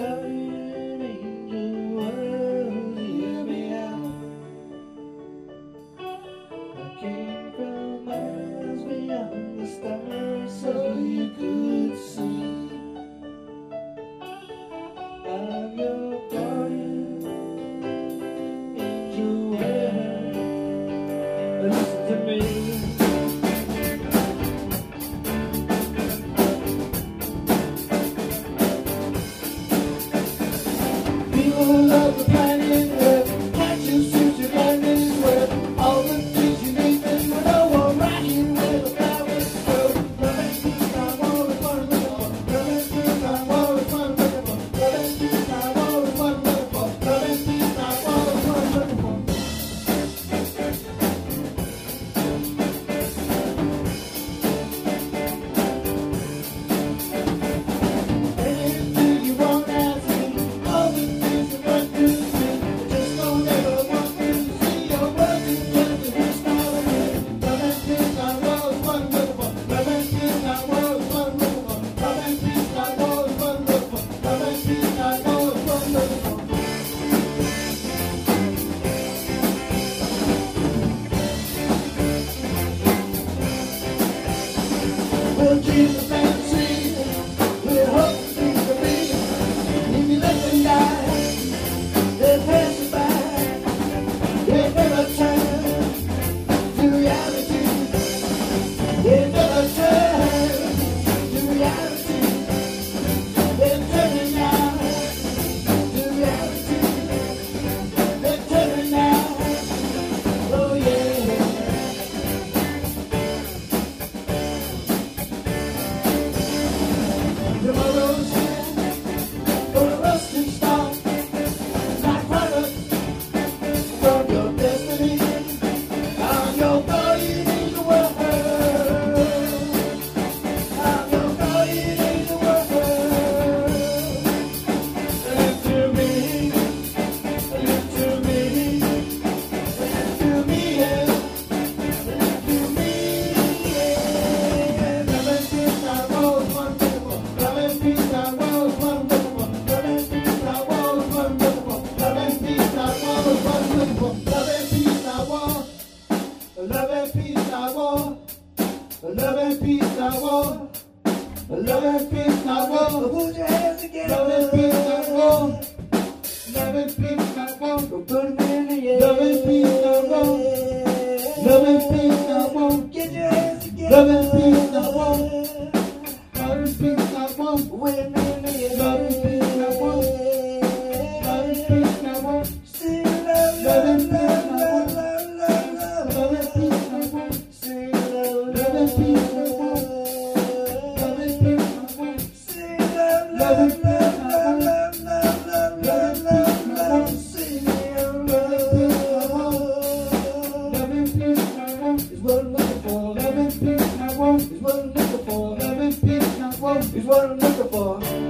love. bandido Love and peace, I want. Love and peace, I want. Put your hands together. Love and peace, I want. Love and peace, I want. Put them in the air. Love and peace, I want. Love and peace, I want. Get your hands together. Love and peace, I want. Love and peace, I want. Wait a minute, love and is what I'm looking for.